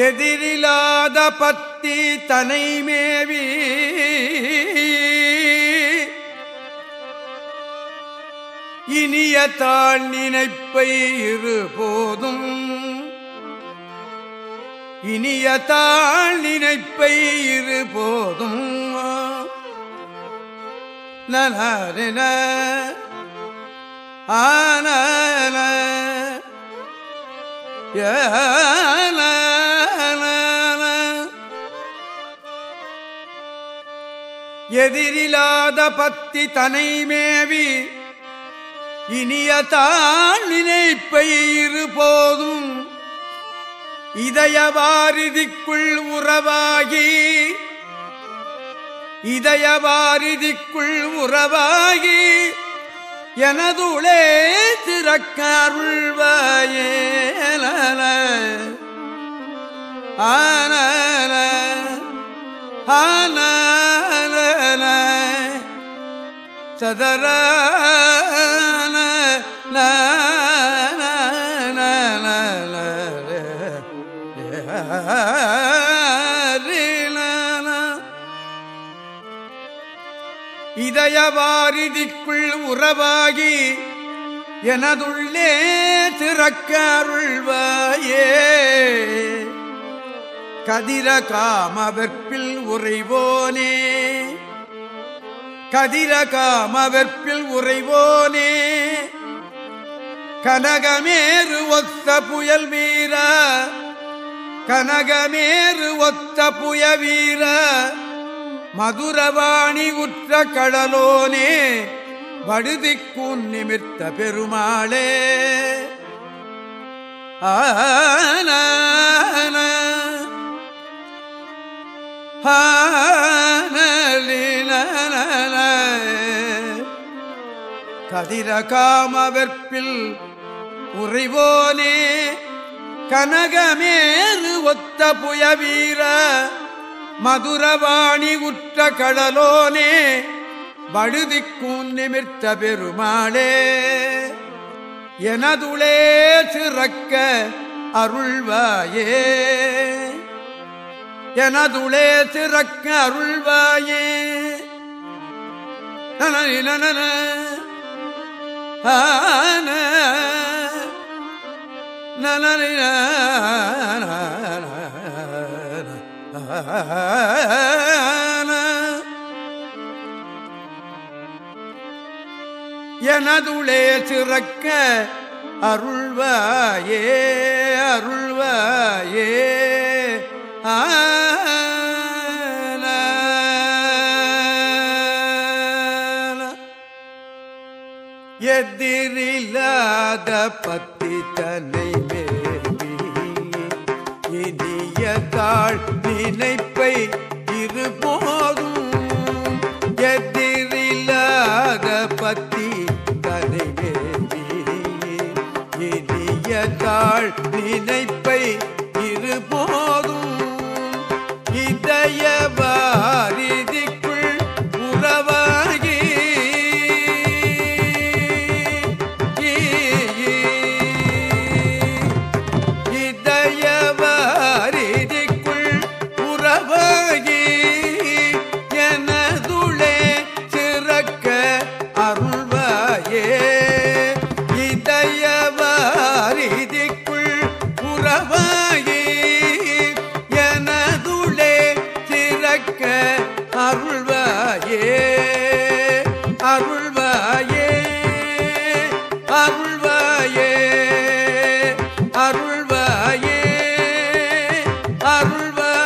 எதிரிலாத பத்தி தனை மேவி இனிய தாழ் நினைப்பை இரு போதும். இனிய தாழ் நினைப்பை இரு போதும். நன ஆன எதிரிலாத பத்தி தனை மேவி இனியதான் நினைப்பை இருபோதும் இதயவாரிதிக்குள் உறவாகி இதயவாரிதிக்குள் உறவாகி எனதுளே திறக்கருள்வாயே ஆன ஆன சதரா இதயவாரிதிக்குள் உறவாகி எனதுள்ளே திறக்கருள்வாயே. கதிர காமவெற்பில் உறைவோனே. கதிர காமவெற்பில் உறைவோனே. கனகமேறு ஒத்த புயல் வீர. கனகமேறு ஒத்த புய வீர. மதுரவாணி உற்ற கடலோனே வடுதிக்கும் நிமித்த பெருமாளே. ஆன கதிர காமவெற்பில் உறைவோனே கனகமேறு ஒத்த புயவீர மதுரவாணி உற்ற கடலோனே வழுதிக்கும் நிமிர்த்த பெருமாளே. எனதுளே சிறக்க அருள்வாயே. எனதுளே சிறக்க அருள்வாயே. நன ஆன எனதுளே சிறக்க அருள்வாயே அருள்வாயே. எதிரில்லாத பத்தி இனிய தாழ் நினைப்பை இருபோதும் எதிரில்லாத பத்தி தன்னை மேவி தாழ் நினைப்பை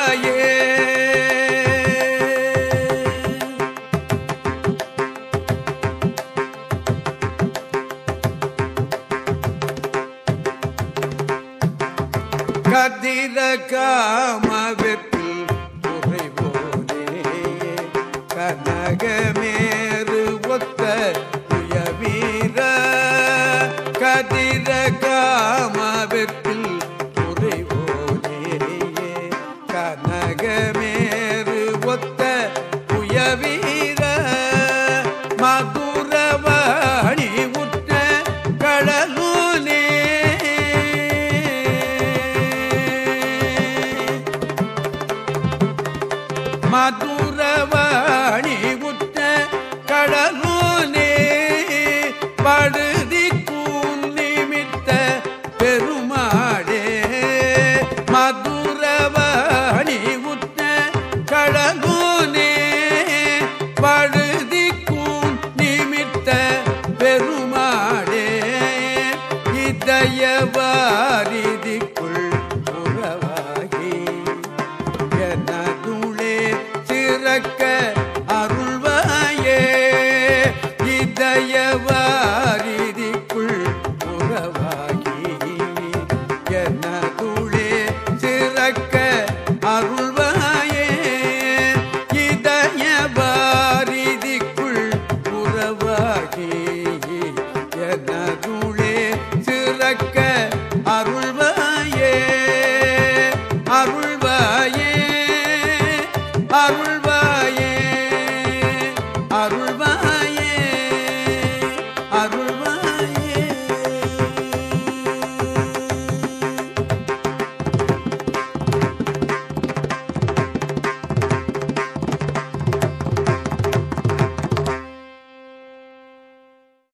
அருள்வாயே கதிர காமவெப்பில் புகைவோனே கனகமேறு ஒத்த Hallelujah.